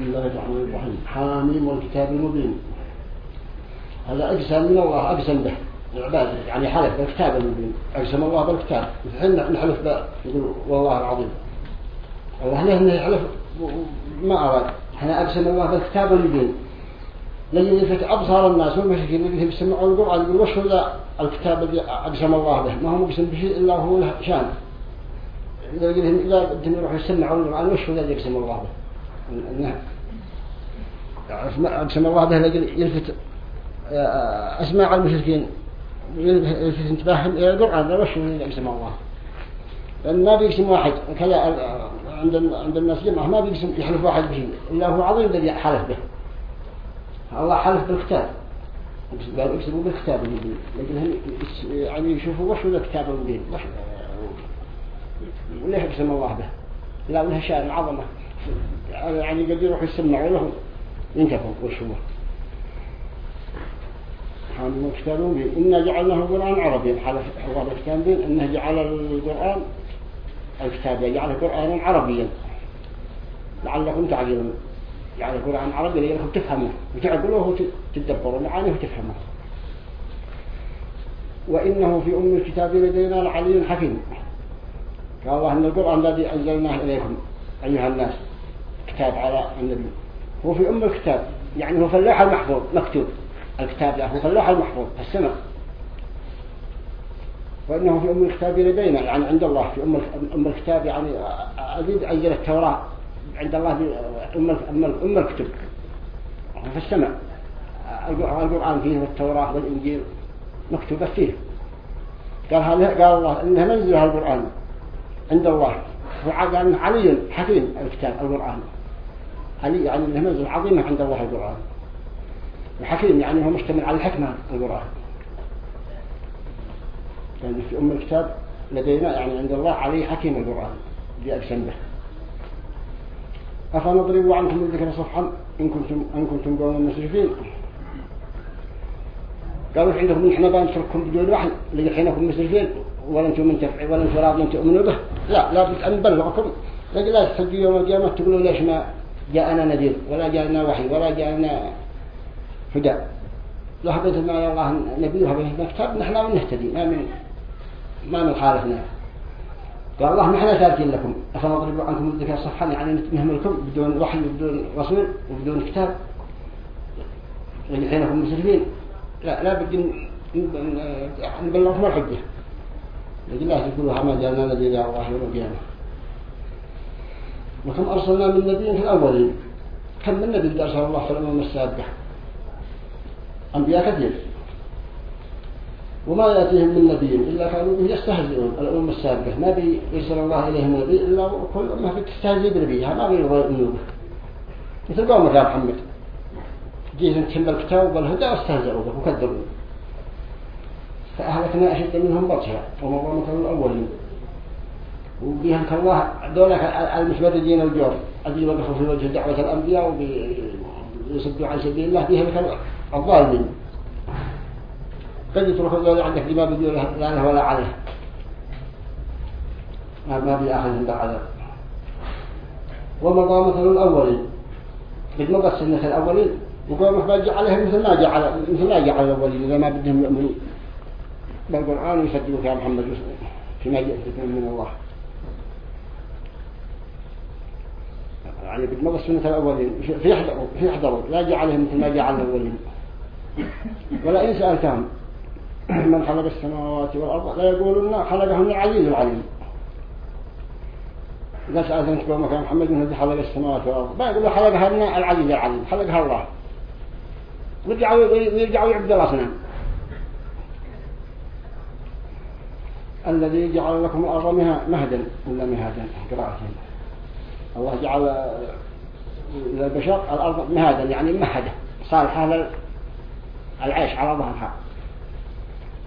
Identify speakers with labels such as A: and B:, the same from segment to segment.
A: بسم الله الرحمن الرحيم. حاميم والكتاب المبين. هذا أقسم من الله أقسم به. العباد يعني حلف بالكتاب المبين. أقسم الله بالكتاب. إحنا نحلف يقول والله العظيم. الله له يحلف ما أراد. إحنا أقسم الله بالكتاب المبين. لجل يلفت أبصار الناس والمشركين اللي يسمعون القرآن. يقول وش هذا الكتاب الذي أقسم الله به. ما هو مقسم به إلا هو شان. إذا يروحوا يسمعون القرآن وش هو الذي يقسم الله به. أقسم الله به لجل يلفت آه، أسماع المشركين يلفت انتباههم إلى القرآن لا وش من يقسم الله؟ لأن ما بيقسم واحد آه، عند عند الناس جمعة ما بيقسم يحلف واحد به. إلا هو عظيم الذي حلف به. الله حلف بالكتاب. قال اكتبوا بالكتاب المبين لكن يعني يشوفوا وش هو الكتاب المبين وليه يقسم الله به؟ لا له شأن عظمة. يعني قد يروحوا يسمعوا لهم ينكفوا وش هو؟ حامل مكتبون إنا جعلناه القرآن عربيا. حلف الله الكتابين إنه جعل القرآن الكتاب جعل القرآن عربيا. لعلكم تعقلون جعل القرآن عربيا لعلكم تفهموه وتعقلوه وتدبروا معانيه وتفهموه وإنه في أم الكتاب لدينا لعلي حكيم. قال الله إن القرآن الذي أنزلناه إليكم أيها الناس كتاب على النبي. هو في أم الكتاب يعني هو في المحفوظ مكتوب. الكتاب يعني هو في المحفوظ في السماء. وإنه في أم الكتاب لدينا يعني عند الله في أم الكتاب يعني أزيد أنزل التوراة عند الله أم الكتب. في السماء. القرآن فيه والتوراة والإنجيل مكتوبة فيه. قال قال الله إنها منزلها القرآن عند الله. وقال علي حكيم الكتاب القرآن. علي يعني إنه منزل عظيمة عند الله القرآن. وحكيم يعني هو مشتمل على الحكمة القرآن. يعني في أم الكتاب لدينا يعني عند الله علي حكيم القرآن بأجسام به أفنضرب عنكم الذكر صفحا؟ إن كنتم, إن كنتم قوم مسرفين. قالوا عندهم نحن بنترككم بدون وحي لقد حينكم مسرفين. ولا أنتم من تفعي ولا أنتم راضين تؤمنوا به لا لا نبلغكم لكن لا تحجوا يوم القيامة تقولوا ليش ما جاءنا نذير ولا جاءنا وحي ولا جاءنا هدى لو حبيت ما الله نبي وحبيت كتاب نحن من نهتدي ما من ما من خالفنا قال الله نحن تاركين لكم أفنضرب عنكم الذكر صفحا يعني نهملكم بدون وحي وبدون رسول وبدون كتاب حينكم مسلمين لا لا بد نبلغكم الحجة لكن الله يقولها ما جاءنا نذير يا الله يوم القيامة. وكم أرسلنا من نبي في الأولين. كم من نبي أرسل الله في الأمم السابقة أنبياء كثير. وما يأتيهم من نبي إلا كانوا به يستهزئون. الأمم السابقة ما بيرسل الله إليهم نبي إلا كل أمة بتستهزئ بنبيها. ما به مثل قوم يا محمد. جيهم تحمل الكتاب والهدى واستهزئوا به وكذبوا. فأهلكنا أشد منهم بطشا ومضى مثل الأولين وبيهم كالله دولة المشبردين الجور الذي وقفوا في وجه دعوة الأنبياء ويصدوا عن سبيل الله بيهم الظالمين. قد يترك الظالم عندك لما بدون لا له ولا عليه. ما ما بيأخذهم بعذاب ومضى مثل الأولين قد مضى السنة الأولين وقالوا ما جعلهم مثل ما جعل مثل ما جعل الأولين إذا ما بدهم يؤمنوا. بالقرآن ويصدقوا يا محمد فيما جئت من الله. يعني بتمضى سنة الأولين في يحضروا في يحضروا لا جعلهم مثل ما جعل الأولين. ولا إن سألتهم من خلق السماوات والأرض لا يقولون خلقهم العزيز العليم. إذا سألتهم تقول مكان محمد من الذي خلق السماوات والأرض ما يقولوا خلقها العزيز العليم خلقها الله. ويرجعوا ويرجعوا يعبدوا الأصنام الذي جعل لكم الأرض مهدا ولا مهادا قراءتين الله جعل للبشر الأرض مهادا يعني مهدة صالحة للعيش على ظهرها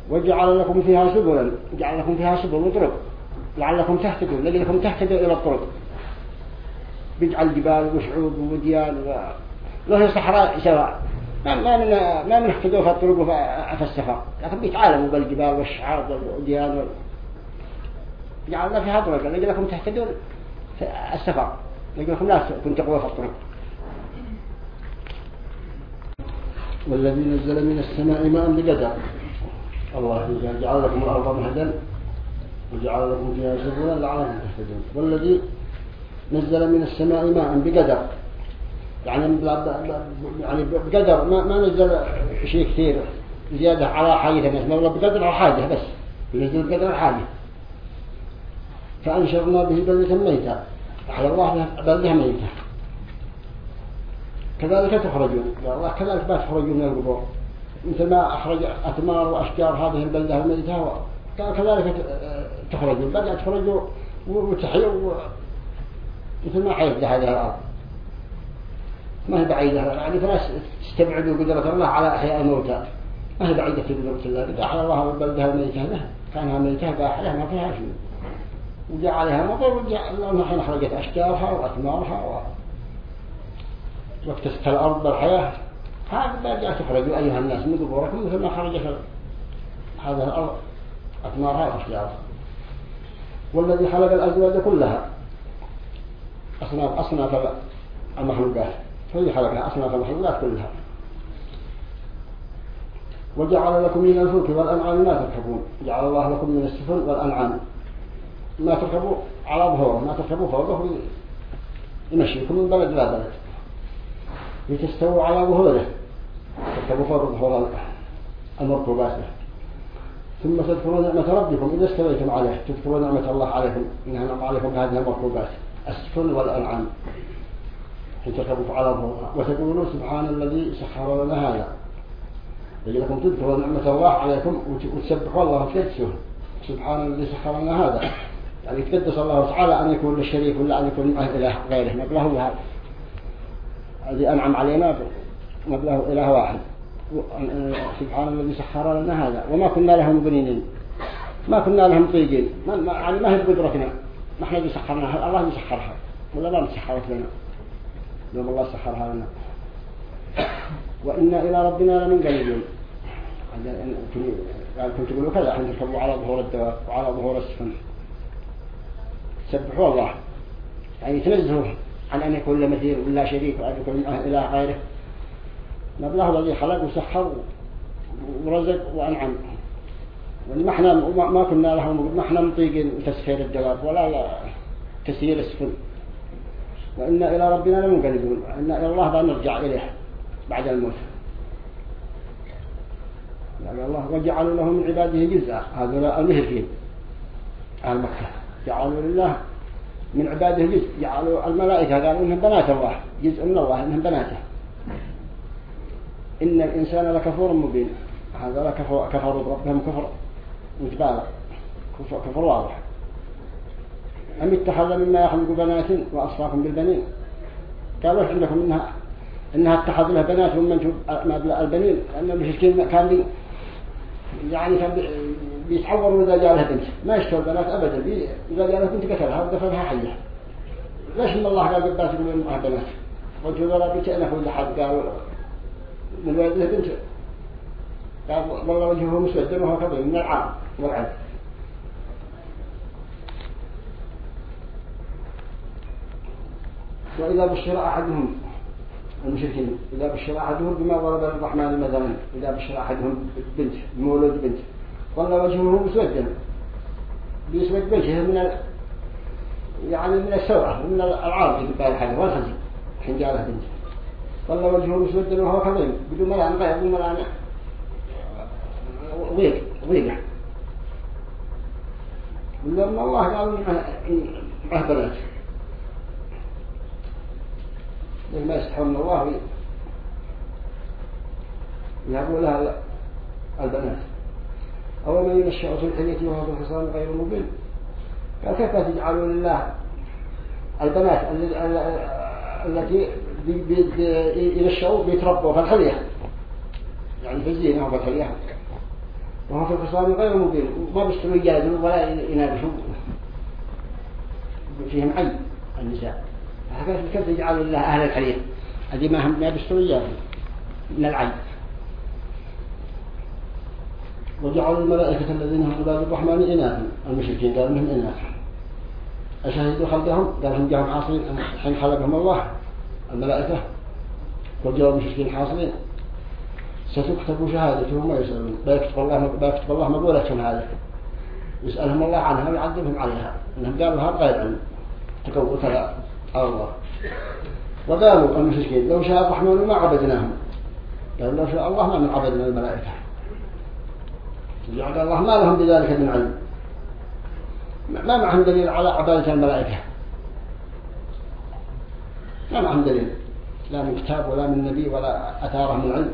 A: وجعل لكم فيها سبلا جعل لكم فيها سبل وطرق لعلكم تهتدون لعلكم تهتدوا إلى الطرق. بيجعل جبال وشعوب ووديان و... له صحراء سواء. ما ما من ما من اهتدوا في الطرق وفي السفر. لكن بيتعالموا بالجبال والشعاب والوديان وال... جعلنا فيها طرق لعلكم تهتدون السفر. يقول لكم لا كنت تقوى في الطرق والذي نزل من السماء ماء بقدر الله جعل لكم الأرض مهدا وجعل لكم فيها سبلا لعلكم تهتدون. والذي نزل من السماء ماء بقدر يعني يعني بقدر ما, ما نزل شيء كثير زيادة على حاجة. الناس ما بقدر على حاجة بس. ينزل بقدر على حاجة. فأنشرنا به بلدة ميتة. على الله بلدة ميتة. كذلك تخرجون. يا الله كذلك ما تخرجون من القبور. مثل ما أخرج أثمار وأشجار هذه البلدة الميتة كذلك تخرجون. بدأ تخرجوا وتحيوا مثل ما حيث هذه الأرض. ما هي بعيدة. يعني فناس استبعدوا قدرة الله على أحياء الموتى. ما هي بعيدة في قدرة الله. جعل الله البلدة الميتة. له كانها ميتة باحلة ما فيها شيء. وجاء عليها مطر وجاء حين خرجت أشجارها وأثمارها و... واكتست الأرض بالحياة. هذا جاء تخرجوا أيها الناس من قبوركم مثل ما خرجت هذه الأرض أثمارها وأشجارها. والذي خلق الأزواج كلها أصناف أصناف المخلوقات. فهي خلقها أصناف المخلوقات كلها. وجعل لكم من الفلك والأنعام ما تركبون جعل الله لكم من السفن والأنعام. ما تركبوا على ظهوره ما تركبوا فوقه يمشيكم من بلد إلى بلد. لتستووا على ظهوره تركبوا فوق ظهور المركوبات. ثم تذكروا نعمة ربكم إذا استويتم عليه تذكروا نعمة الله عليكم إنها نعم عليكم هذه المركوبات السفن والأنعام. حين تركبوا على ظهورها وتقولوا سبحان الذي سخر لنا هذا. لكم تذكروا نعمة الله عليكم وتسبحوا الله وتقدسوه سبحان الذي سخر لنا هذا. يعني تقدس الله تعالى أن يكون للشريك ولا أن يكون إله غيره. نقله هذا الذي أنعم علينا نقله إله واحد. سبحان الذي سخر لنا هذا. وما كنا لهم مقرنين ما كنا لهم طيقين ما يعني ما هي بقدرتنا. ما إحنا بيسخرنا. الله بيسخرها؟ ولا ما مسخرت لنا؟ يوم الله سخرها لنا. وإنا إلى ربنا لمنقلبون. قال كنت تقولوا كذا. حين تركبوا على ظهور الدواب وعلى ظهور السفن. سبحوا الله. يعني تنزهوا عن أن يكون له ولا شريك وأن يكون إله غيره. نبله الذي خلق وسخر ورزق وأنعم. وما إحنا ما كنا لهم ما إحنا مطيقين تسخير الدواب ولا تسيير السفن. وإنا إلى ربنا لمنقلبون. وإنا إلى الله بنرجع إليه بعد الموت. قال الله وجعلوا له من عباده جزءا. هذول المهرفين أهل مكة. جعلوا لله من عباده جزء. جعلوا الملائكة قالوا إنهم بنات الله. جزء من الله إنهم بناته. إن الإنسان لكفور مبين. هذا كفروا بربهم كفر متبالغ كفر واضح. أم اتخذ مما يخلق بنات وأصفاكم بالبنين؟ قالوا عندكم إنها إنها اتخذ لها بنات ومن البنين؟ لأن المشركين كان بي يعني كان بيتعوروا إذا جاء لها بنت. ما يشتروا البنات أبدا. إذا جاء لها بنت قتلها ودفنها حية ليش من الله قال قبات يقولون معها بنات؟ قلت ولا بيتأنف ولا حد قال من ولده بنت؟ قال والله وجهه مسود وهو كبير من العام والعدل وإذا بشر أحدهم المشركين إذا بشر أحدهم بما ضرب الرحمن مثلا إذا بشر أحدهم بنت مولود بنت. ظل وجهه مسودا بيسود وجهه من ال... يعني من السوء من العار في بال حاجة والخزي حين جاء له بنت. ظل وجهه مسودا وهو كظيم بدون ملان غير بدون ملان ضيق ضيقة ولما الله قال معه بنات لما يستحون الله يهبوا لها البنات. أو من ينشأ في الحلية وهو في الخصام غير مبين. قال كيف تجعلوا لله البنات التي ينشأوا بيتربوا في الحلية يعني في الزينة وفي الحلية. وهو في الخصام غير مبين. ما بيشتروا يجادلوا ولا ينابشوا فيهم عي النساء. كيف تجعل الله أهل الحرير هذه ما هم بيشتروا من العين وجعلوا الملائكة الذين هم عباد الرحمن إناثا المشركين قالوا منهم إناث. أشهدوا خلقهم قالوا هم جاهم حاصلين حين خلقهم الله. الملائكة وجعلوا المشركين حاصلين. ستكتب شهادتهم ويسألون. بيكتب الله بيكتب الله مقولتهم هذه. يسألهم الله عنها ويعذبهم عليها. إنهم قالوا هذا غير علم تقوت الله. وقالوا المشركين لو شاء الرحمن ما عبدناهم. قالوا لو شاء الله ما من عبدنا الملائكة. قال الله ما لهم بذلك من علم. ما معهم دليل على عبادة الملائكة. ما معهم دليل. لا من كتاب ولا من نبي ولا أثاره من علم.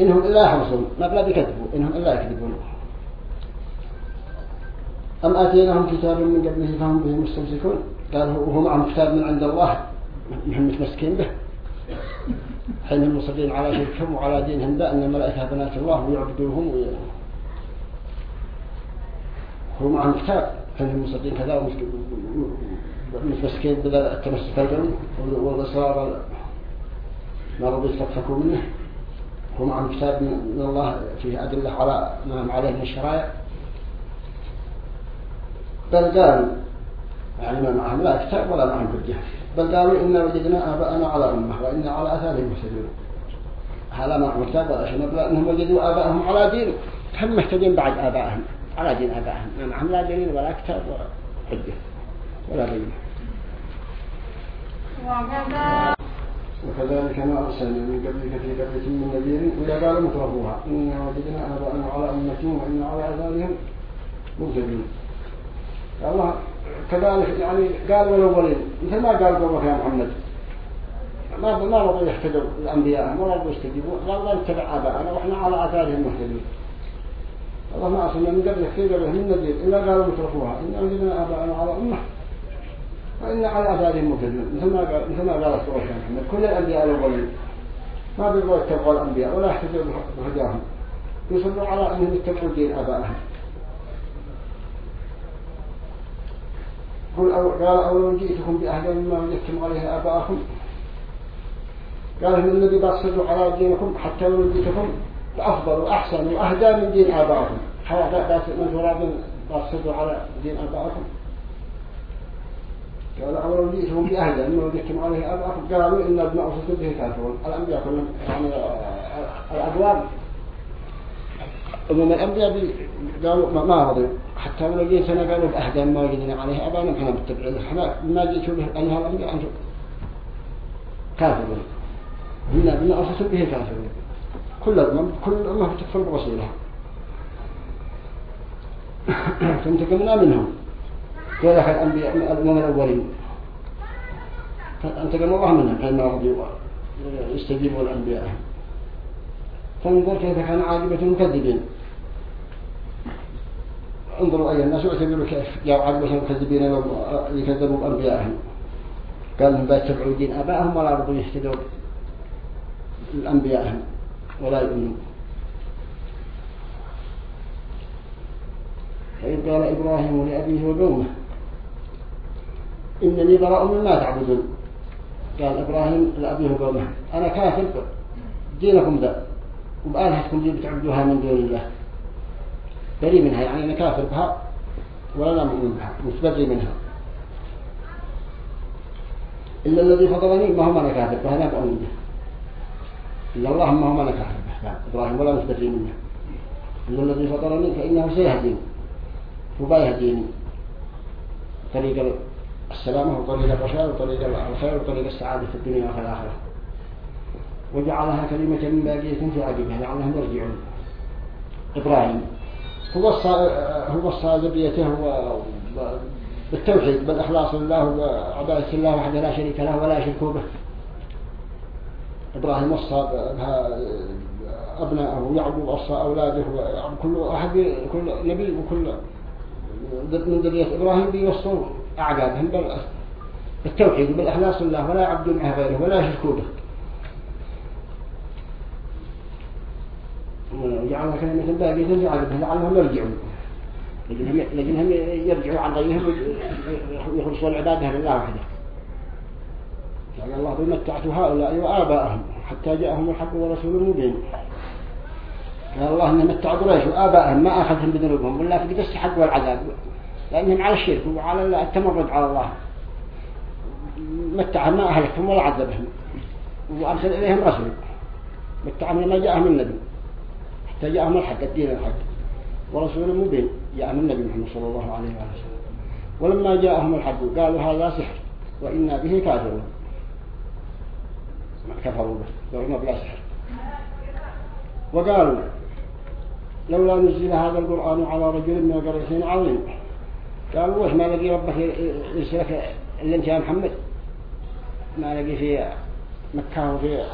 A: إنهم إلا يحرصون. ما بلا بيكذبوا. إنهم إلا يكذبون. أم آتيناهم كتاب من قبله فهم به مستمسكون؟ قال وهو معهم كتاب من عند الله. نحن متمسكين به. حين المصدين على شركهم وعلى دينهم؟ ذا أن الملائكة بنات الله ويعبدوهم ويعبدوهم هو معهم كتاب كان المصدقين كذا متمسكين بالتمسك القوي والإصرار ما رضوا يستفكوا منه؟ هو معهم كتاب من الله فيه أدلة على ما هم عليه من الشرائع بل قالوا يعني ما معهم لا كتاب ولا معهم حجة بل قالوا إنا وجدنا آباءنا على أمة وإنا على أثارهم مهتدون هذا معهم كتاب ولا بل أنهم وجدوا آباءهم على دين. هم مهتدين بعد آبائهم على دين آبائهم. ما معهم لا دليل ولا كتاب ولا حجة ولا بينة وكذلك ما أرسلنا من قبلك في قبلة من نذير إذا قالوا مترفوها. إنا وجدنا آباءنا على أمة وإنا على أذانهم مهتدون. الله كذلك يعني قالوا الأولين مثل ما قال قبلك يا محمد. ما ما رضوا يهتدوا الأنبياء ما رضوا يستجيبوا. قالوا نتبع آباءنا وإحنا على آثارهم مهتدون الله ما أصلنا من قبل كثير قبله من نذير إلا قالوا مترفوها إن وجدنا آباءنا على أمة. وإن على آثارهم مهتدون. مثل ما قال مثل ما قال الصور محمد. كل الأنبياء الأولين ما بيبغوا يتبعوا الأنبياء ولا يحتجوا بهداهم يصلوا على أنهم يتبعوا دين آبائهم قل أو قال أولو جئتكم بأهل مما وجدتم عليه آباءكم. قال من الذي بصدوا على دينكم حتى لو جئتكم أفضل وأحسن وأهدى من دين آبائكم حتى من تراب بصدوا على دين آبائكم قال أولو جئتكم بأهدى مما وجدتم عليه آباءكم. قالوا إن ابن أرسلت به كافرون. الأنبياء كلهم يعني الأدوار ومن الأنبياء قالوا ما رضوا حتى ولو جئت سنة قالوا بأهدى ما وجدنا عليه أبانا نحن متبعين إحنا ما جئتوا به أيها الأنبياء أنتم كافرون. إن بنا أرسلتم به كافرون. كل أمة كل أمة تكفر برسولها. فانتقمنا منهم. ذلك الأنبياء من الأمم الأولين. فانتقم الله منهم. فإن رضوا يستجيبوا الأنبياء. فانظر كيف كان عاقبة المكذبين. انظروا أيها الناس واعتبروا كيف جاءوا عاقبة المكذبين اللي كذبوا بأنبيائهم. قال لهم بيتبعوا دين آبائهم ولا رضوا يهتدوا لأنبيائهم ولا يؤمنون. فإذ قال إبراهيم لأبيه وقومه إنني براء مما تعبدون. قال إبراهيم لأبيه وقومه أنا كافر دينكم ذا. وبآلهتكم دي بتعبدوها من دون الله. بريء منها يعني أنا كافر بها ولا لا مؤمن بها متبري منها. إلا الذي فضلني ما هو أنا كافر بها لا بؤمن به إلا الله ما هو أنا كافر به إبراهيم ولا متبري منه إلا الذي فضلني فإنه سيهديني وبيهديني طريق السلامة وطريق الرشاد وطريق الخير وطريق السعادة في الدنيا وفي الآخرة. وجعلها كلمة باقية في عقبها لعلهم يرجعون. إبراهيم هو هو وصى ذريته بالتوحيد بالإخلاص لله وعبادة الله وحده لا شريك له ولا يشركوا به. إبراهيم وصى بها أبنائه يعقوب وصى أولاده كل أحد كل نبي وكل من ذرية إبراهيم بيوصوا أعقابهم بالتوحيد بالإخلاص لله ولا يعبدون غيره ولا يشركوا به. كلمة باقية في عقبهم لعلهم يرجعون. لكنهم يرجعوا عن غيرهم ويخلصوا العبادة لله وحده قال الله بمتعت هؤلاء وآباءهم حتى جاءهم الحق ورسول مبين قال الله إنهم متعوا قريش وآباءهم ما أخذهم بذنوبهم ولا في قدس الحق والعذاب. لأنهم على الشرك وعلى التمرد على الله. متعهم ما أهلكهم ولا عذبهم. وأرسل إليهم رسول. بالتعامل ما جاءهم النبي. حتى جاءهم الحق الدين الحق. ورسول مبين جاءهم النبي محمد صلى الله عليه وسلم. ولما جاءهم الحق قالوا هذا سحر وإنا به كافرون. كفروا به قالوا بلا سحر. وقالوا لولا نزل هذا القرآن على رجل من القريتين عظيم. قالوا وش ما لقي ربك يرسلك اللي انت يا محمد؟ ما لقي في مكة وفي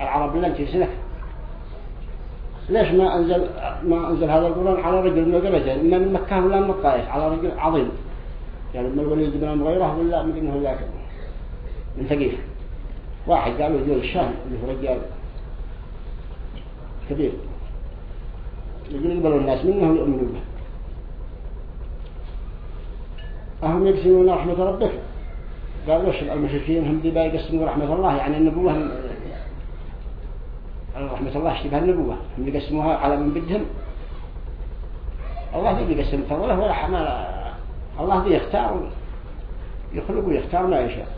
A: العرب لن ترسلك ليش ما أنزل ما أنزل هذا القرآن على رجل من القريتين إما من مكة ولا من الطائف على رجل عظيم. يعني من الوليد بن المغيرة ولا من إنه ذاك؟ من ثقيف. واحد قالوا ذو الشام اللي هو رجال كبير. يقول يقبلوا الناس منه ويؤمنوا به. أهم يقسمون رحمة ربك. قالوا وش المشركين هم دي يقسموا رحمة الله يعني النبوة رحمة الله اشتبه النبوة هم يقسموها على من بدهم. الله دي يقسم فضله ولا حمال الله دي يختار يخلق ويختار ما يشاء.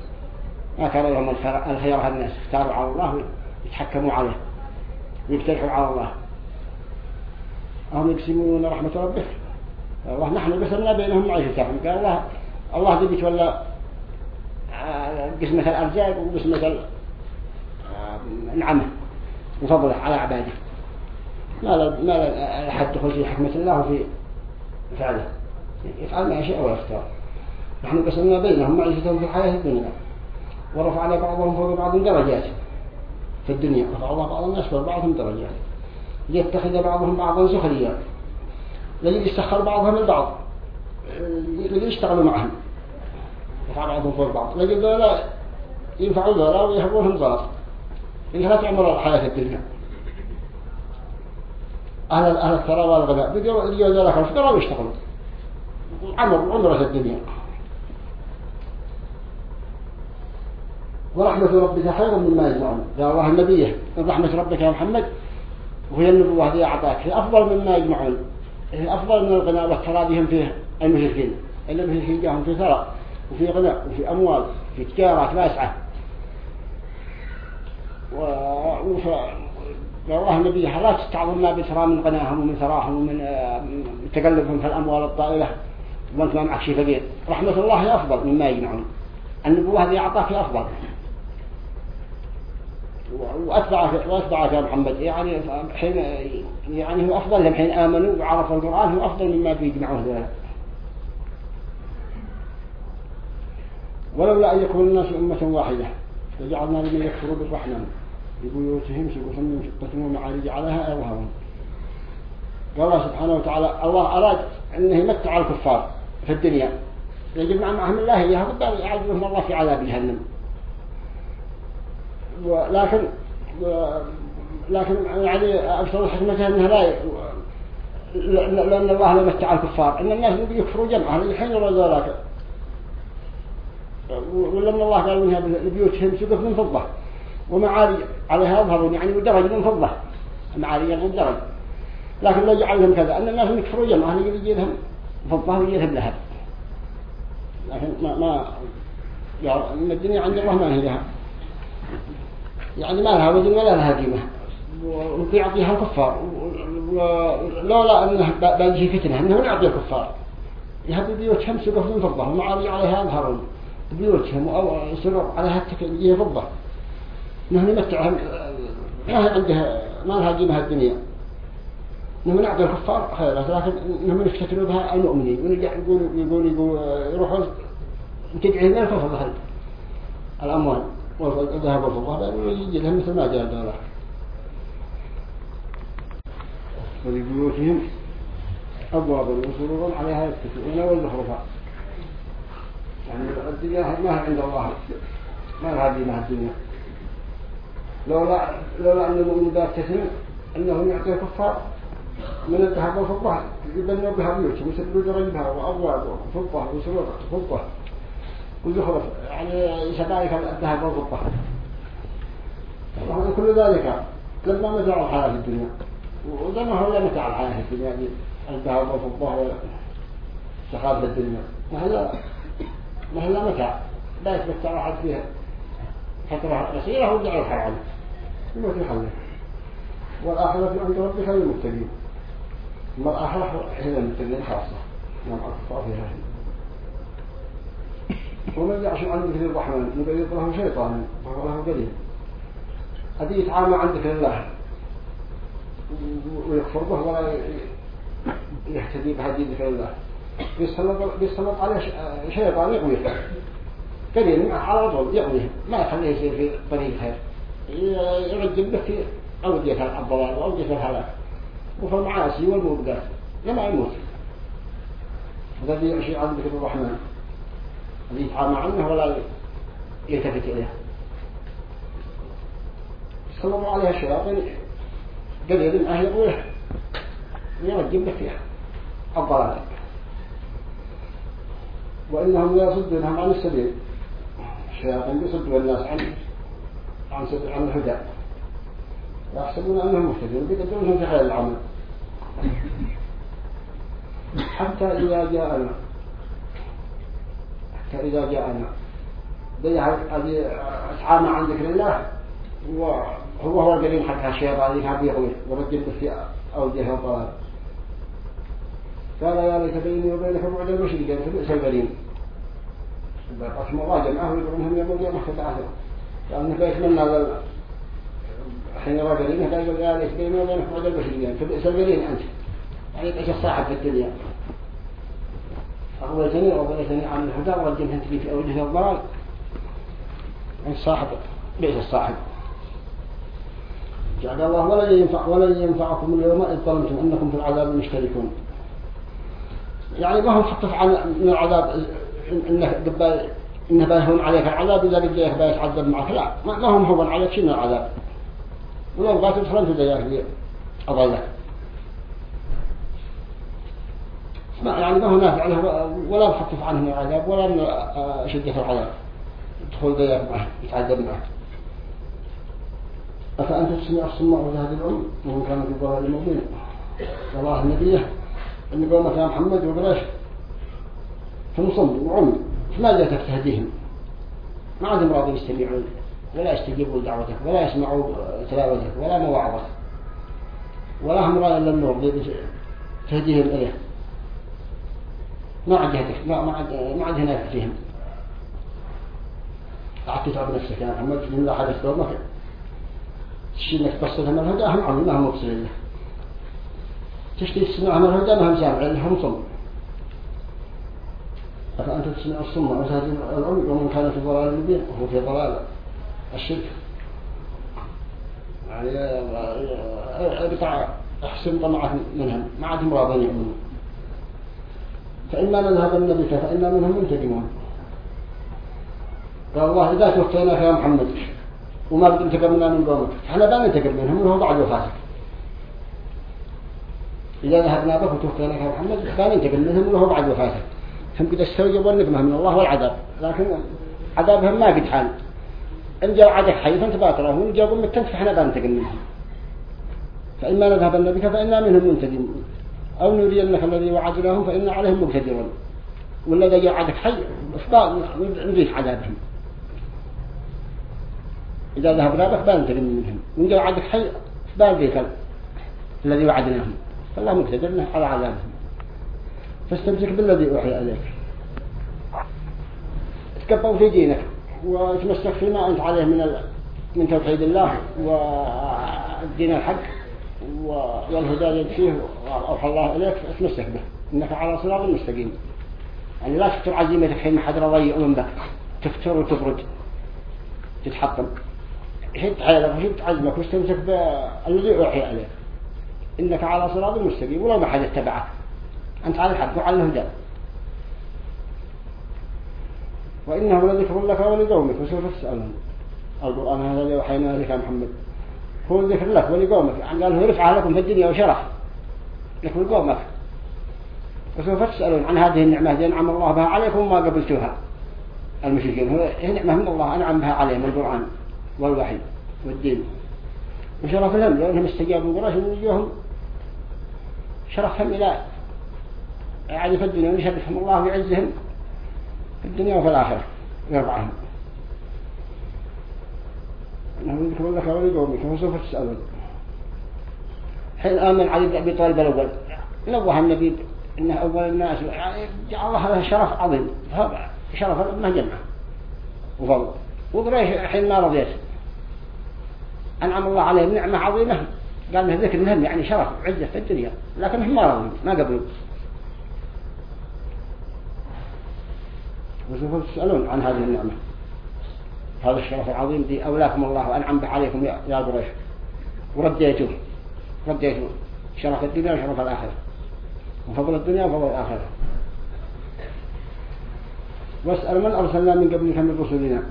A: ما كان لهم الخيار الناس اختاروا على الله ويتحكموا عليه ويفترحوا على الله. هم يقسمون رحمة ربك. الله نحن قسمنا بينهم معيشتهم قال الله الله دي بيتولى آه، قسمة الأرزاق وقسمة النعمة. وفضله على عباده. ما ما أحد دخل في حكمة الله وفي فعله. يفعل ما يشاء ويختار. نحن قسمنا بينهم معيشتهم في الحياة الدنيا. ورفعنا بعضهم فوق بعض درجات في الدنيا. رفع الله بعض الناس فوق بعضهم درجات. يتخذ بعضهم بعضا سخريا. لجل يستخر بعضهم البعض. لجل يشتغلوا معهم. رفع بعضهم فوق بعض. لجل ذولا ينفعوا ذولا ويهبونهم ضرر إنها تعمر الحياة الدنيا. أهل أهل الثراء والغناء بدوا يجوا ذولا خلف قرروا يشتغلوا عمر عمرة الدنيا. ورحمة ربك خير مما يجمعون. يا الله النبي رحمة ربك يا محمد وهي النبوة هذه أعطاك. هي أفضل مما يجمعون. هي أفضل من الغناء والثراء بهم فيه المشركين. المشركين جاهم في ثراء وفي غناء وفي أموال في تجارات واسعة و... وف... والله النبي لا تستعظم بثراء من غناهم ومن ثراهم ومن آه، تقلبهم في الأموال الطائلة. وانت ما معك شيء فقير رحمة الله أفضل مما يجمعون. النبوة هذه أعطاك أفضل. وأتبعك وأتبعك يا محمد. يعني حين يعني هو أفضل لهم حين آمنوا وعرفوا القرآن. هو أفضل مما بيجمعوه ذلك ولولا أن يكون الناس أمة واحدة فجعلنا لمن يكفروا بالرحمن. لبيوتهم سقف من فضة ومعارج عليها أوهام قال الله سبحانه وتعالى الله أراد أنه يمتع الكفار في الدنيا. يجمع معهم الله إياها وقال يعذبهم الله في عذاب جهنم. ولكن لكن يعني أكثر حكمتها أنها لا لأن الله لم يمتع الكفار. إن الناس يكفروا جمعها الحين يرى ذلك. ولما الله قال منها لبيوتهم سقف من فضة ومعاري عليها أظهرون يعني ودرج من فضة معاري من درج. لكن لا جعلهم كذا. أن الناس يكفروا جمعها يجي لهم فضة ويجي لهم لهب لكن ما ما يعني الدنيا عند الله ما هي لها. يعني ما لها وزن ولا لها قيمة. ويعطيها الكفار. ولولا أنه باجي فتنة أنه يعطي الكفار. يهب بيوتهم سقف من فضة ومعاري عليها أظهرون بيوتهم أو سرر عليها التكلية فضة. انه يمتعهم ما هي عندها ما لها قيمة الدنيا انهم نعطي الكفار خيرات لكن انهم يفتكروا بها المؤمنين. ونرجع يقول يقول يقول يروحوا تدعي لنا الفضل الأموال والذهب والفضة يجي لهم مثل ما جاء الدولار ولبيوتهم أبواب وسرور عليها يتكئون والزخرفاء يعني الدنيا ما عند الله. ما لها دينها الدنيا لولا لولا أن المؤمن ذات تسلم أنهم يعطي الكفار من الذهب والفضة يبنوا بها بيوتهم ويسدوا درجها وأبواب وفضة وسرور وفضة. وزخرف يعني شبائك الذهب والفضة. كل ذلك لما متع الحياة في الدنيا. وذا هو لا متع الحياة في الدنيا الذهب والفضة وسخاف الدنيا. ما هي متع لا يتمتع واحد فيها. فترة قصيرة ودع الحرام يموت يحله والآخرة عند ربك للمتقين أما الآخرة هي للمتقين خاصة. نعم أكفر فيها. ومن يعش عن ذكر الرحمن يقيض له شيطان وهو له قليل. هذه يتعامى عن ذكر الله. ويكفر به ولا يهتدي بهدي ذكر الله. بيسلط عليه شيطان يقويه قليل على طول يقويه ما يخليه يصير في طريق خير به في أودية الضلال وأودية الهلاك. وفي المعاصي والموبقات لما يموت. الذي يعشي عن ذكر الرحمن. الذي يتعامى عنه ولا يلتفت إليه. صلوا عليها الشياطين قليل من أهل يقوله يرجم به فيها الضلال. وإنهم لا يصدونهم عن السبيل. الشياطين يصدوا الناس عن عن عن الهدى يحسبون أنهم مهتدون بيقدرونهم في حال العمل. حتى إذا جاءنا حتى إذا جاءنا أتعامى عن ذكر الله وهو هو القرين حتى الشيطان اللي كان بيغوي ورجل في أوجه الضلال قال يا ليت بيني وبينك بعد المشركين فبئس القرين قسم الله جمعه ويقول انهم يوم يوم اختلعته لأنه بيتمنى حين يرى قرينه قال يقول يا ليت بيني وبينك بعد المشركين فبئس القرين أنت يعني إيش الصاحب في الدنيا أغويتني وضليتني عن الهدى ورجمت بي في أوجه الضلال يعني الصاحب بئس الصاحب جعل الله ولن ينفع ولن ينفعكم اليوم إذ ظلمتم أنكم في العذاب مشتركون يعني ما هم خطف عن من العذاب إنه قبل إنه بيهون عليك العذاب إذا قد جايك بيتعذب معك. لا ما هم هون عليك شنو العذاب؟ ولو بغيت تدخل في دياك أضلك ما يعني ما هو نافع له ولا مخفف عنه العذاب ولا من شدة العذاب. يدخل ضيق معه يتعذب معه. أفأنت تسمع الصماء وذهب العلم وهم كانوا في ضلال مبين والله النبي قومك يا محمد وقريش. فمصم وعم فما جاءت تهديهم ما عندهم راضي يستمعون ولا يستجيبوا لدعوتك ولا يسمعوا تلاوتك ولا مواعظك ولا هم رأي إلا النور تهديهم إليه ما عاد هدف ما ما عاد ما عاد هناك فيهم قعدت تتعب نفسك يا محمد من لا حدث قومك تشتي انك من الهدى هم عمي ما هم مبصرين له. تشتي تسمعها من الهدى ما هم سامعين هم صم أفأنت تسمع الصم وتهدي العمي ومن كان في ضلال المبين وهو في ضلال الشرك؟ يعني بتاع أحسن طمعة منهم ما عادهم راضين يؤمنون فإما نذهبن بك فإنا منهم منتقمون قال الله إذا توفيناك يا محمد. وما انتقمنا من قومك إحنا لا ننتقم منهم وهو بعد وفاتك إذا ذهبنا بك وتوفيناك يا محمد لا ننتقم منهم وهو بعد وفاتك هم قد استوجبوا النقمة من الله والعذاب. لكن عذابهم ما قد حال إن جاء عدك حي فانت باطره وإن جاء قمتك فإحنا لا ننتقم منهم فإما نذهبن بك فإنا منهم منتقمون أو نرينك الذي وعدناهم فإن عليهم مقتدرون. والذي يعدك حي نضيف عذابهم. إذا ذهبنا بك بانتقم منهم. وإن جاء عدك حي بانضيف الذي وعدناهم. فالله مقتدر على عذابهم. فاستمسك بالذي أوحي إليك. تكبوا في دينك وتمسك فيما أنت عليه من من توحيد الله والدين الحق والهدى الذي فيه أوحى الله إليك اتمسك به. إنك على صراط مستقيم. يعني لا تفتر عزيمتك حين حد رضي يؤمن بك. تفتر وتبرد. تتحطم. هد حيلك وهد عزمك واستمسك بالذي أوحي إليك. إنك على صراط مستقيم. ولو ما حد اتبعك. أنت على الحق وعلى الهدى. وإنه لذكر لك ولقومك وسوف تسألون القرآن هذا اللي وحينا لك يا محمد. هو ذكر لك ولقومك. يعني قال هو رفع لكم في الدنيا وشرف لك ولقومك وسوف تسألون عن هذه النعمة التي أنعم الله بها عليكم وما قبلتوها المشركين. هي نعمة من الله أنعم بها عليهم القرآن والوحي والدين. وشرف لهم لأنهم استجابوا قريش ونجوهم شرفهم إلى يعني في الدنيا ويشرفهم الله ويعزهم في الدنيا وفي الآخرة ويرفعهم. إنه يذكر لك ولقومك وسوف تسألون. حين آمن علي بن أبي طالب الأول نوه النبي إنه أول الناس يعني جعل الله له شرف عظيم. شرف الأمة جمعة. وفضل. وقريش حين ما رضيت. أنعم الله عليه بنعمة عظيمة. قال له ذكر مهم يعني شرف عزة في الدنيا. لكنهم ما رضوا ما قبلوا. وسوف تسألون عن هذه النعمة. هذا الشرف العظيم دي أولاكم الله وأنعم عليكم يا قريش. ورديتوه. رديتوه شرف الدنيا وشرف الآخرة. وفضل الدنيا وفضل الآخرة. واسأل من أرسلنا من قبلك من رسلنا؟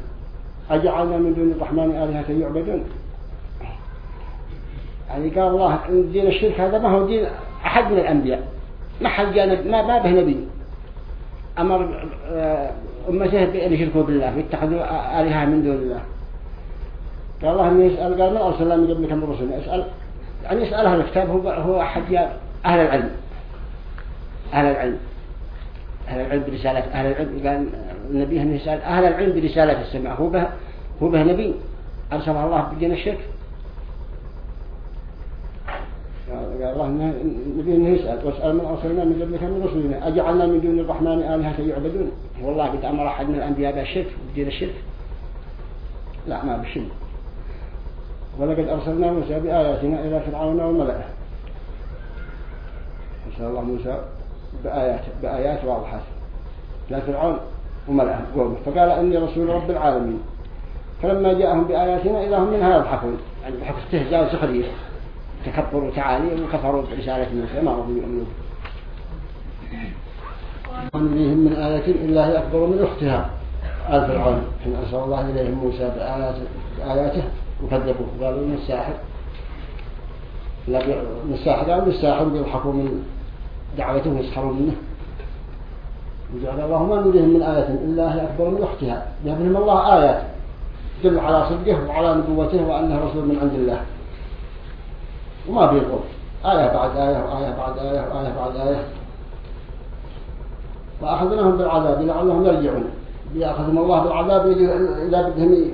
A: أجعلنا من دون الرحمن آلهة يعبدون. يعني قال الله إن دين الشرك هذا ما هو دين أحد من الأنبياء. ما حد جانب ما, به نبي. أمر أمته بأن يشركوا بالله ويتخذوا آلهة من دون الله. قال الله إنه يسأل قال من أرسلنا من قبلك من رسلنا يسأل يعني يسأل أهل الكتاب هو هو أحد أهل العلم. أهل العلم. أهل العلم برسالة أهل العلم قال النبي أهل العلم برسالة السماء. هو به هو به نبي. أرسله الله بدين الشرك. قال الله النبي أنه يسأل واسأل من أرسلنا من قبلك من رسلنا. أجعلنا من دون الرحمن آلهة يعبدون. والله قد أمر أحد من الأنبياء بالشرك بدين الشرك. لا ما بالشرك. ولقد أرسلنا موسى بآياتنا إلى فرعون وملئه أرسل الله موسى بآيات بآيات واضحة. إلى فرعون وملئه قومه فقال إني رسول رب العالمين. فلما جاءهم بآياتنا إذا هم منها يضحكون. يعني بحكم استهزاء وسخرية. تكبروا وتعالي وكفروا برسالة موسى ما رضوا يؤمنوا ومن من آية إلا هي أكبر من أختها. آل فرعون. حين أرسل الله إليهم موسى بآيات بآياته. وكذبوا. قالوا من الساحر من الساحر قالوا من الساحر بيضحكوا من دعوته ويسخروا منه. وجعل الله ما نريهم من آية إلا هي أكبر من أختها. يبنهم الله آيات. تدل على صدقه وعلى نبوته وأنه رسول من عند الله. وما بيقول آية بعد آية وآية بعد آية وآية بعد آية. فأخذناهم بالعذاب لعلهم يرجعون. بيأخذهم الله بالعذاب إذا بدهم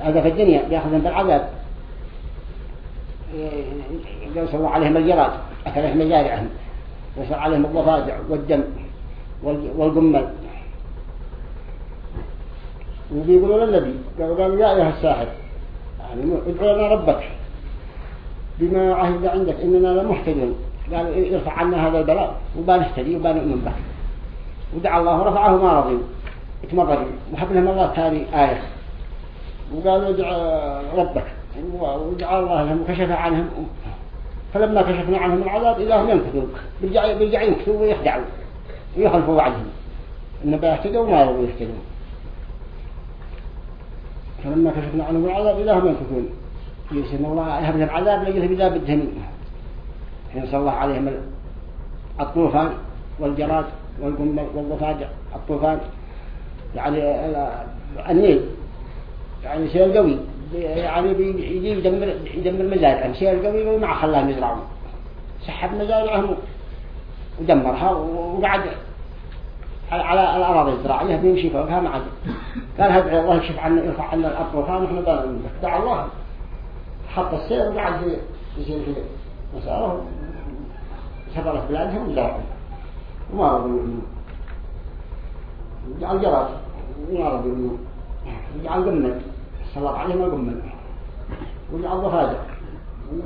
A: هذا في الدنيا بيأخذهم بالعذاب. يوصل عليهم الجراد أكلهم مجارعهم يوصل عليهم الضفادع والدم والقمل. وبيقولوا للنبي قالوا يا أيها الساحر يعني ادعو لنا ربك. بما عهد عندك إننا لمحتدون. قال ارفع عنا هذا البلاء وبنهتدي وبنؤمن به. ودعا الله رفعه ما رضي. اتمرد. وحب لهم الله تالي آية. وقالوا ادعى ربك. ودعا الله لهم وكشف عنهم. فلما كشفنا عنهم العذاب إذا هم ينكثون بيرجع ينكثوا ويخدعوا. ويخلفوا وعدهم إن بيهتدوا وما رضوا يهتدون. فلما كشفنا عنهم العذاب إذا هم ينكثون يسن الله يهب لهم عذاب لجله بذا بدهم حين صلى الله عليهم الطوفان والجراد والقمل والضفادع الطوفان يعني النيل يعني سيل قوي يعني بيجي يدمر يدمر مزارعهم سيل قوي وما خلاهم يزرعون. سحب مزارعهم ودمرها وقعد على الأراضي الزراعية بيمشي فوقها ما عاد. قال هذا الله يكشف عنا يرفع عنا الطوفان ونحن دعا الله. حط السيل وقعد في يصير في مساره سفرت بلادهم وزرعوا وما رضوا يؤمنون جعل جراد وما رضوا يؤمنون وجعل قمل سلط عليهم القمل وجعل ضفادع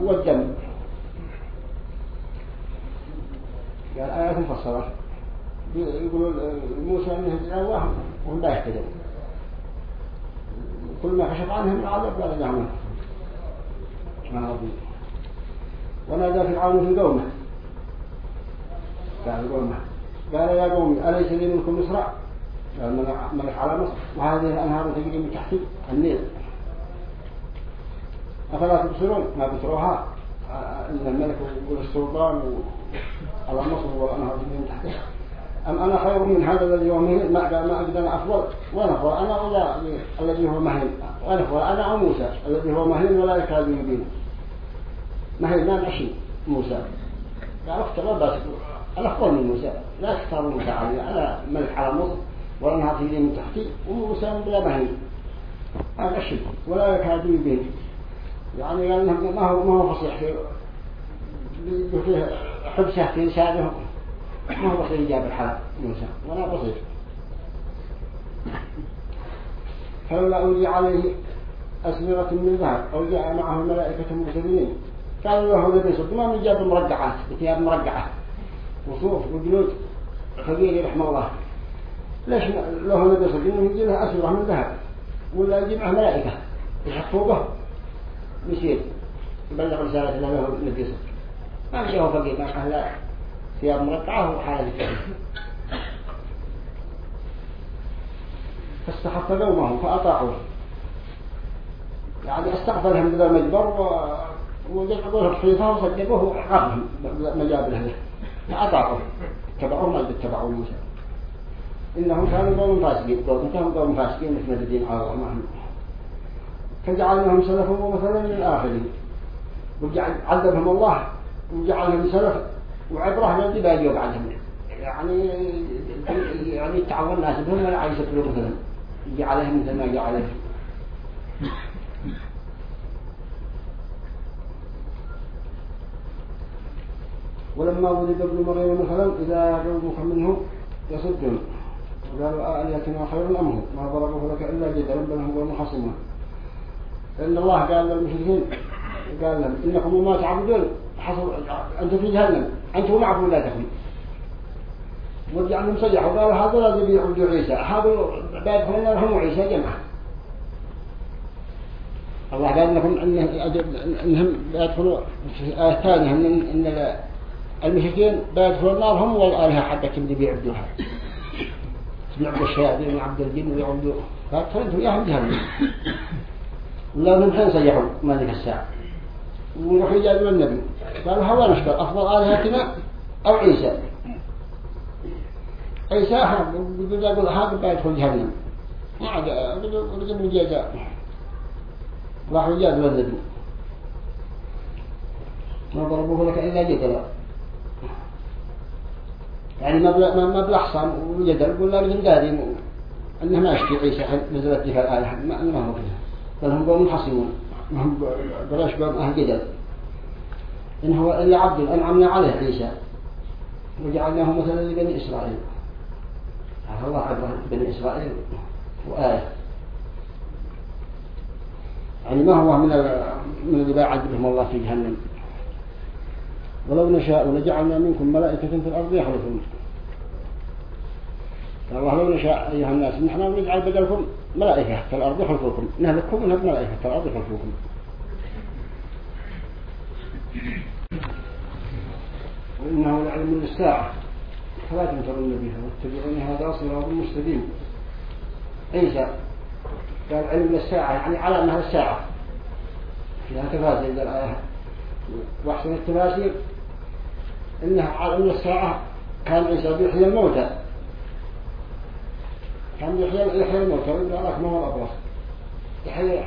A: والدم. قال آيات مفصلة يقول موسى أنه يدعوهم وهم لا يهتدون. كل ما كشف عنهم العذاب قال نعمه ما أظن ونادى فرعون في قومه. قال قومه. قال يا قومي أليس لي ملك مصر قال ملك على مصر. وهذه الأنهار تجري من تحت النيل. أفلا تبصرون؟ ما بصروها. إن الملك يقول السلطان على مصر والأنهار تجري من تحتها. أم أنا خير من هذا الذي هو مهين ما ما أقدر أفضل. وأنا أفضل أنا ولا الذي هو مهين وأنا أفضل أنا أو موسى الذي هو مهين ولا يكاد يبين. ما هي ما ماشي موسى. قال اختار بس أنا أفضل من موسى. لا تختار موسى علي أنا ملك على مصر وأنا هاتي من تحتي. وموسى بلا مهين هذا الشيء. ولا يكاد يبين. يعني قال ما هو ما هو فصيح في حبسة في لسانه ما هو بصير جاب الحلق موسى. ولا بصير فلولا أولي عليه أسمرة من ذهب أو جاء معه ملائكة مرسلين صدق ما من جاب مرقعات بثياب مرقعة وصوف وجلود خبير رحمه الله. ليش له نبي صدق إنه يجي له أسمرة من ذهب؟ ولا يجي معه ملائكة. يحفوا به يصير. يبلغ رسالة له نبي صدق ما في هو فقير. ما أهل ثياب مرقعة وحالة فاستحق قومهم فأطاعوه. يعني استقبلهم بذا وجعلوه الحيطة وصدقوه وعقبهم مجاب له فأطاعوه اتبعوه ما اتبعوا موسى. إنهم كانوا قوم فاسقين. قوم كانوا قوم فاسقين مثل الدين على الله فجعلناهم سلفا ومثلا للآخرين. وجعل عذبهم الله. وجعلهم سلف. وعبرة للجبال يوقعهم يعني يعني تعاون الناس بهم ولا عايز يسفلوا مثلا. جعلهم مثل ما جعلهم. ولما ولد ابن مريم مثلا إذا قومك منه يصدون قالوا آلهتنا خير الأمر ما ضربوه لك إلا جدا ربنا هو المحصمة إن الله قال للمشركين قال لهم إنكم ما تعبدون. حصل أنتم في جهنم. أنتم معبود لا تكون ورجعوا صيحوا وقالوا هذا الذي بيعبدوا عيسى. هذا بيدخلون لهم عيسى جمعه الله قال لهم إنه إنهم بيدخلوا في آية ثانية إن المشركين بيدخلوا النار هم والآلهة حقتهم اللي بيعبدوها. بيعبدوا الشياطين ويعبدوا الجن ويعبدوا فأنتم ياهم جهنم. ولا من حين صيحوا مالك الساعة؟ ويروحوا يجادلوا النبي. قالوا هو نشكر. أفضل آلهتنا أو عيسى. عيسى يقول يقول هذا بيدخل جهنم. ما عاد رجل من جزاء راحوا يجادلوا النبي. ما ضربوه لك إلا جدلا يعني ما ما بلحصان وجدل ولا من دارين أنه ما يشكي عيسى نزلت في الآية ما ما هو كذا بل هم قوم حصيمون هم بلاش قوم أهل جدل. إن هو إلا عبد أنعمنا عليه عيسى. وجعلناه مثلا لبني إسرائيل. الله عبر بني إسرائيل. وآية. يعني ما هو من من اللي بيعذبهم الله في جهنم. ولو نشاء لجعلنا منكم ملائكة في الأرض يخلفون الله لو نشاء أيها الناس نحن نجعل بدلكم ملائكة في الأرض يخلفوكم نهلككم ونهب ملائكة في الأرض يخلفوكم وإنه لعلم للساعة. فلا تمترون بها واتبعوني هذا صراط مستقيم. عيسى قال علم للساعة يعني على أنها الساعة. فيها تفاسير الآية. وأحسن التفاسير إنها علم الساعة كان عيسى بيحيي الموتى. كان يحيي يحيي الموتى. ويقول لك ما هو الأبرص. يحيي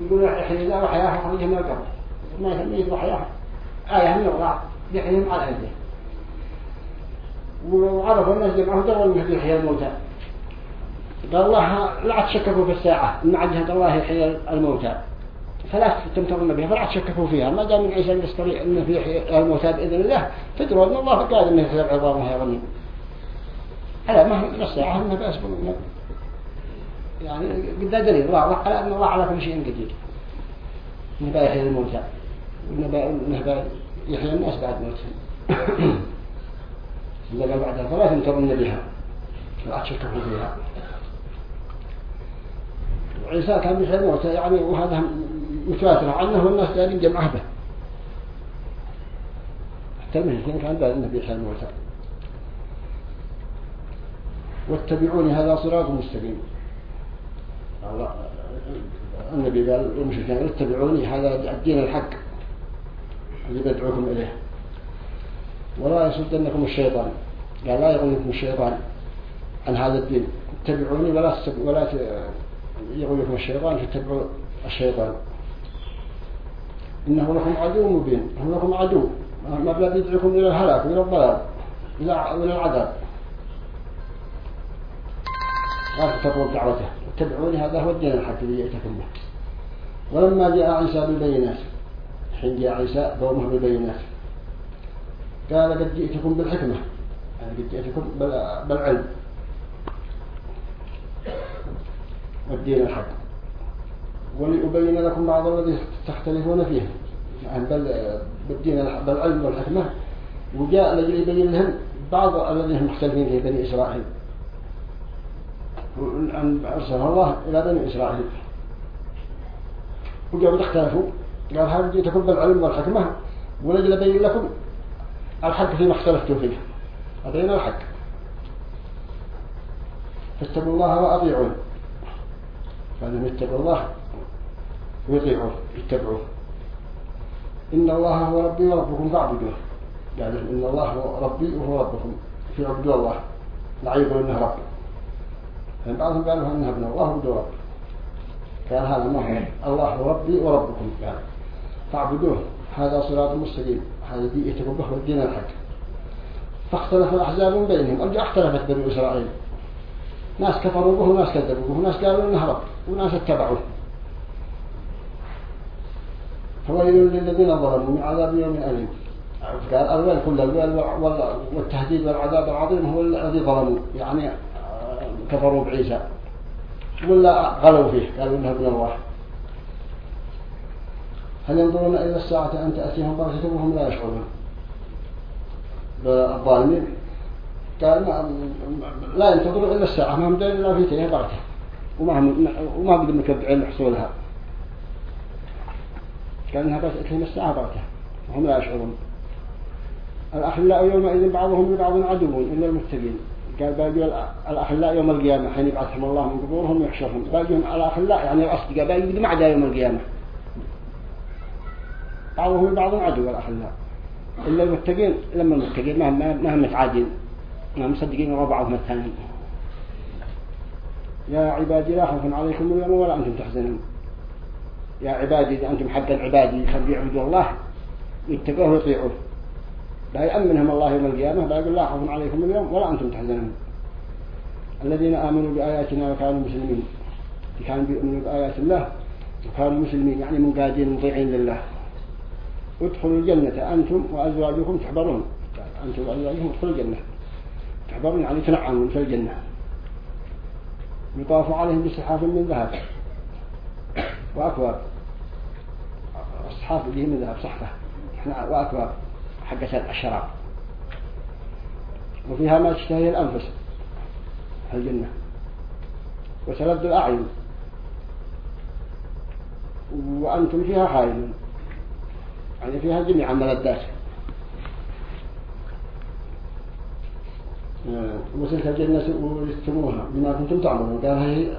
A: يقول يحيي لا وحياه خرجه من القبر. ما يسميه وحياه. آية من الله يحييهم على أيديه وعرفوا الناس جمعه دروا انه يحيي الموتى. قال الله لا تشككوا في الساعة. إن عجهة الله يحيي الموتى. فلا تمترون بها فلا تشككوا فيها. ما دام عيسى يستطيع انه يحيي الموتى بإذن الله فدروا أن الله قال يحيي العظام وهي رميم هذا ما من الساعة انه بأسبب يعني قد دليل. واضح على أن الله على كل شيء قدير إنه يحيي الموتى. وإنه يحيي الناس بعد موتهم. إلا بعدها فلا تمترن بها. لا تشككوا فيها. وعيسى كان بيحيي الموتى يعني وهذا متواتر عنه والناس قاعدين جمعه به. حتى المشركين كان بعد النبي يحيي الموتى واتبعوني هذا صراط مستقيم. النبي قال للمشركين اتبعوني هذا الدين الحق اللي بدعوكم إليه. ولا يصدنكم الشيطان. قال لا يغنيكم الشيطان عن هذا الدين. اتبعوني ولا ولا يغنيكم الشيطان فاتبعوا الشيطان. إنه لكم عدو مبين. هم لكم عدو. ما بلاد يدعوكم إلى الهلاك وإلى الضلال إلى العذاب. لا تتبعوا دعوته. اتبعوني هذا هو الدين الحق الذي يأتكم به. ولما جاء عيسى بالبينات حين جاء عيسى قومه بالبينات قال قد جئتكم بالحكمة. يعني قد جئتكم بالعلم. والدين الحق. ولأبين لكم بعض الذي تختلفون فيه. يعني بل بالدين بالعلم والحكمة. وجاء الذي يبين لهم بعض الذين هم مختلفين في بني إسرائيل. أن أرسل الله إلى بني إسرائيل. وجاءوا اختلفوا. قال هذا جئتكم بالعلم والحكمة؟ ولجل أبين لكم الحق فيما اختلفتوا فيه. أبين الحق. فاتقوا الله وأطيعون. فلم يتقوا الله ويطيعوه يتبعوه إن الله هو ربي وربكم فاعبدوه. يعني إن الله هو ربي وهو ربكم. في عبد الله. لا يقول إنه ربي يعني بعضهم قالوا أنه ابن الله وابن رب. قال هذا ما هو؟ الله هو ربي وربكم. قال فاعبدوه. هذا صراط مستقيم. هذا دي يتبقى الدين الحق. فاختلف الأحزاب بينهم. أرجع اختلفت بني إسرائيل. ناس كفروا به وناس كذبوا به. وناس قالوا إنه رب. وناس اتبعوه. فويل للذين ظلموا من عذاب يوم أليم. قال الويل كل الويل والتهديد والعذاب العظيم هو الذي ظلموا. يعني كفروا بعيسى. ولا غلوا فيه. قالوا إنه ابن الله هل ينظرون إلى الساعة أن تأتيهم بغتة وهم لا يشعرون؟ الظالمين. قال لا ينتظروا إلا الساعة. ما هم دين إلا في تيه بغتة. وما هم وما بدهم متبعين حصولها. قال إنها بس تأتيهم الساعة بغتة وهم لا يشعرون. الأخلاء يومئذ بعضهم لبعض عدو إلا المتقين. قال باقي الأخلاء يوم القيامة حين يبعثهم الله من قبورهم ويحشرهم باقيهم الأخلاء يعني الأصدقاء باقي ما عدا يوم القيامة. بعضهم لبعض عدو الأخلاء. إلا المتقين لما المتقين ما هم ما هم متعادين ما مصدقين بعضهم الثاني يا عبادي لا خوف عليكم اليوم ولا أنتم تحزنون. يا عبادي إذا أنتم حق العبادي خلوا يعبدوا الله يتقوه ويطيعوه لا يأمنهم الله يوم القيامة لا يقول لا خوف عليكم اليوم ولا أنتم تحزنون. الذين آمنوا بآياتنا وكانوا مسلمين. كانوا بيؤمنوا بآيات الله وكانوا مسلمين يعني منقادين مطيعين لله. ادخلوا الجنة أنتم وأزواجكم تحبرون. أنتم وأزواجكم ادخلوا الجنة. تحبرون يعني تنعمون في الجنة. يطاف عليهم بصحاف من ذهب. وأكواب. الصحاف اللي من ذهب صحفة. وأكواب حق الشراب. وفيها ما تشتهي الأنفس في الجنة. وتلذ الأعين. وأنتم فيها خالدون يعني فيها جميع الملذات. آه، وتلك الجنة أورثتموها بما كنتم تعملون. قال هي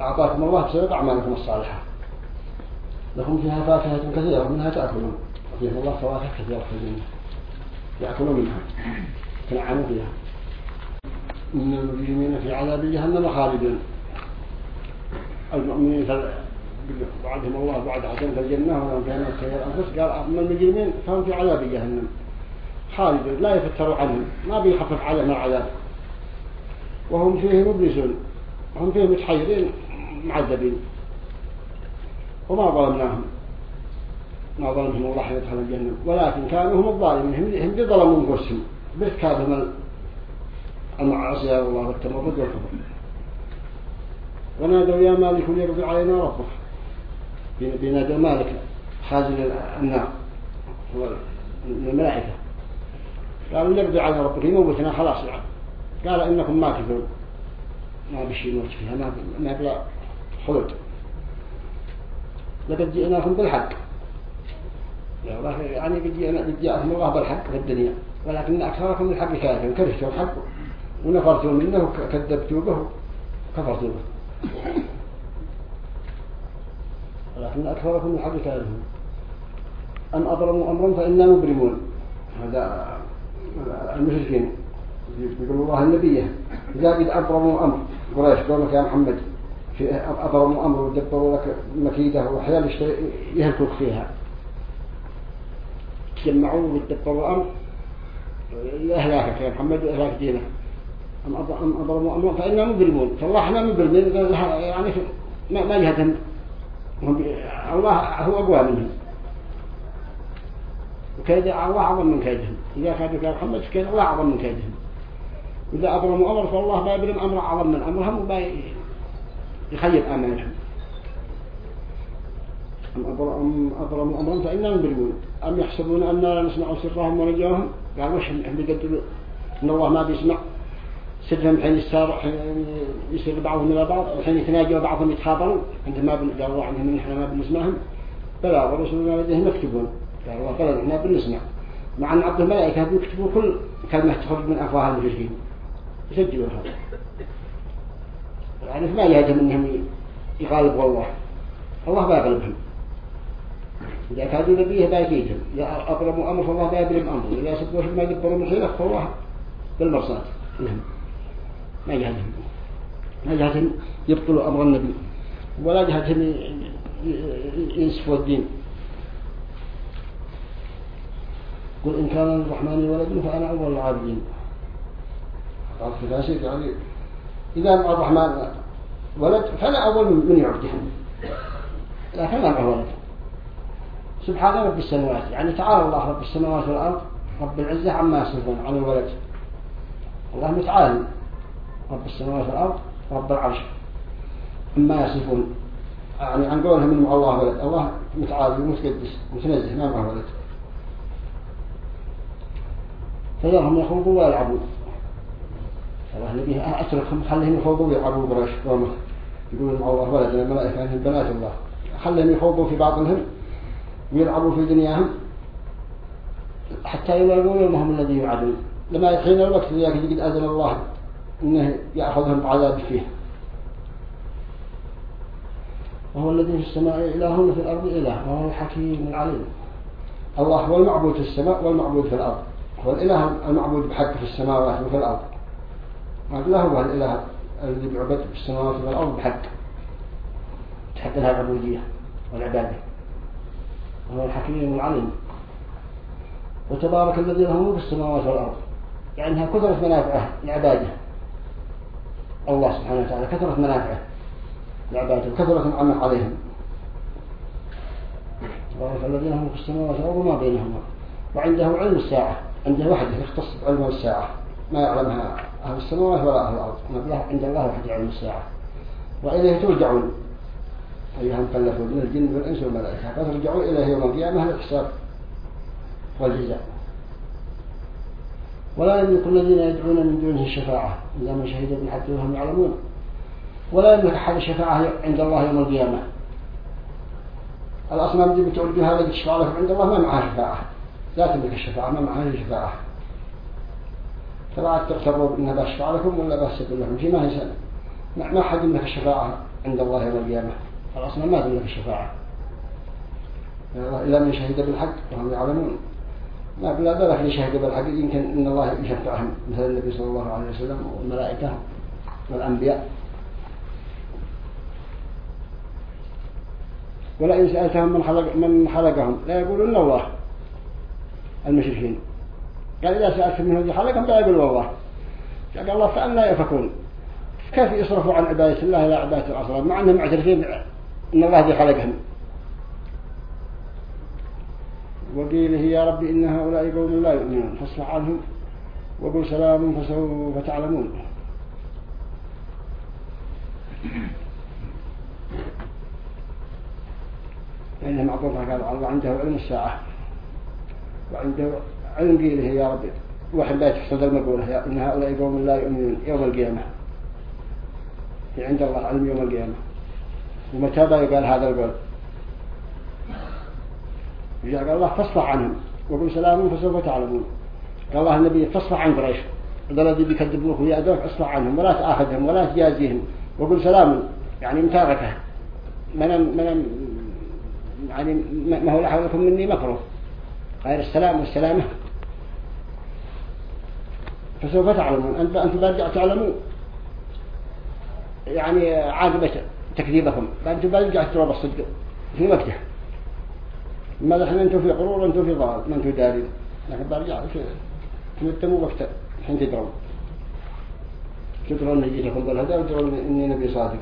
A: أعطاكم الله بسبب أعمالكم الصالحة؟ لكم فيها فاكهة كثيرة منها تأكلون. وفيها الله فواكه كثيرة في الجنة يأكلون منها تنعموا فيها. إن المجرمين في عذاب جهنم خالدون. المؤمنين وعدهم الله بعد في الجنة ولهم فيها من الأنفس. قال أما المجرمين فهم في عذاب جهنم. خالدون لا يفتروا عنهم. ما بيخفف عليهم العذاب. وهم فيه مبلسون. هم فيه متحيرين معذبين. وما ظلمناهم. ما ظلمهم الله يدخل الجنة. ولكن كانوا هم الظالمين. هم ظلموا انفسهم بارتكابهم المعاصي الله والتمرد والكفر ونادوا يا مالك ليرضي علينا ربك. بينادوا مالك خازن النار. الملائكة. قالوا نرجع على ربك. يموتنا خلاص يعني. قال إنكم ما كذبوا ما بشي موت فيها. ما ما بلا خلود لقد جئناكم بالحق. يعني قد جاءكم الله بالحق في الدنيا ولكن أكثركم الحق كافر كرهتوا الحق ونفرتوا منه وكذبتوا به كفرتوا به. ولكن أكثركم الحق كافر أم أضرموا أمرا فإنا مبرمون. هذا المشركين يقول الله النبي إذا قد أبرموا أمر قريش قولك يا محمد. في أبرموا أمر ودبروا لك مكيدة وحيال يهلكوك فيها. جمعوا ودبروا أمر لإهلاكك يا محمد وإهلاك دينه. أم أبرموا أمر فإنا مبرمون فالله إحنا مبرمين يعني ما, ما الله هو أقوى منهم. وكيد الله أعظم من كيدهم. إذا كادوا يا محمد كيد الله أعظم من كيدهم. إذا أبرموا أمر فالله ما يبرم أمر أعظم من أمرهم وما يخيب أمانهم أم أبرموا أمرا فإنهم برمون أم يحسبون أننا لا نسمع سرهم ونجاهم؟ قال وش هم يقدروا إن الله ما بيسمع. سرهم حين يسار حين يصير بعضهم إلى بعض وحين يتناجوا بعضهم يتخابرون عندما قال الله عنهم نحن ما بنسمعهم. بلى ورسولنا لديهم يكتبون. قال الله بلى نحن بنسمع. مع أن عبد الملائكة يكتبوا كل كلمة تخرج من أفواه المشركين. يسجلوا هذا. يعني ما يهدم أنهم يغالبوا الله. الله ما يغلبهم إذا كادوا نبيه بايكيتهم إذا أقربوا أمر فالله بيبرم أمره. إذا سبوا ما يدبروا من حيلة فالله بالمرصاد. نعم. ما جهتهم ما جهتهم يبطلوا أمر النبي. ولا جهتهم ينسفوا الدين. قل إن كان الرحمن ولد فأنا أول العابدين. قال في فاسد يعني إذا الرحمن ولد فأنا أول من يعبدهم لكن ما معه ولد. سبحانه رب السماوات يعني تعالى الله رب السماوات والأرض رب العزة عما يصفون عن الولد. الله متعال رب السماوات والأرض رب العرش عما يصفون. يعني عن قولهم إنه الله ولد. الله متعال ومتقدس متنزه ما معه ولد. فذرهم يخوضوا ويلعبوا الله نبيه أتركهم خليهم يخوضوا ويلعبوا قريش قومه يقولون الله ولد الملائكة أنهم بنات الله. خليهم يخوضوا في باطنهم ويلعبوا في دنياهم حتى يلاقوا يومهم الذي يوعدون. لما يحين الوقت ذاك قد أذن الله إنه يأخذهم بعذاب فيه. وهو الذي في السماء إله وفي الأرض إله وهو الحكيم العليم. الله هو المعبود في السماء والمعبود في الأرض. هو الإله المعبود بحق في السماوات وفي الأرض. الله هو الإله الذي بيعبد في السماوات والأرض بحق تحق لها العبودية والعبادة. وهو الحكيم العليم. وتبارك الذي له ملك السماوات والأرض. يعني كثرت منافعه لعباده. الله سبحانه وتعالى كثرت منافعه لعباده وكثرت النعمة عليهم. تبارك الذي له ملك السماوات والأرض وما بينهما. وعنده علم الساعة. عنده وحده يختص بعلم الساعة. ما يعلمها. أهل السماوات ولا أهل الأرض. عند الله علم الساعة. وإليه ترجعون. أيها المكلفون من الجن والإنس والملائكة. فترجعوا إليه يوم القيامة للحساب والجزاء ولا يملك الذين يدعون من دونه الشفاعة. إلا من شهد بالحق وهم يعلمون. ولا يملك أحد الشفاعة عند الله يوم القيامة. الأصنام دي بتقول بها لك تشفع عند الله ما معها شفاعة. لا تملك الشفاعة ما معها شفاعة. فلا تغتروا إنها بشفع لكم ولا بسد لكم فيما هي سنة. ما حد يملك الشفاعة عند الله يوم القيامة. الأصنام ما تملك الشفاعة إلا من شهد بالحق وهم يعلمون. لا بلا بلا في شهد بالحق. يمكن إن الله يشفعهم. مثل النبي صلى الله عليه وسلم والملائكة والأنبياء. ولئن سألتهم من خلق من خلقهم لا يقولون الله المشركين. قال إذا سألتم من الذي خلقهم لا يقولون الله قال الله فأنا يفكون. كيف يصرفوا عن عبادة الله إلى عبادة الأصنام؟ مع أنهم معترفين إن الله الذي خلقهم. وقيله يا رب إن هؤلاء قوم لا يؤمنون. فاصفح عنهم وقل سلام فسوف تعلمون. فإن معطوفة قال الله عنده علم الساعة. وعنده علم قيله يا رب واحد لا تحصد المقولة إن هؤلاء قوم لا يؤمنون يوم القيامة. في عند الله علم يوم القيامة. ومتى قال هذا القول؟ قال الله فاصفح عنهم. وقل سلام فسوف تعلمون. قال الله النبي فاصفح عن قريش. الذي بيكذبوك ويأذوك اصفح عنهم ولا تآخذهم ولا تجازيهم. وقل سلام يعني متاركة. من من يعني ما هو لحولكم مني مكروه. غير السلام والسلامة. فسوف تعلمون. أنت أنتم برجع تعلمون. يعني عاقبة تكذيبكم فأنتم برجع ترى الصدق في وقته ما دحين أنتم في غرور أنتم في ضلال ما أنتم دارين. لكن برجع تمتموا وقت حين تدرون. تدرون أن جيتكم بالهدى وتدرون إني نبي صادق.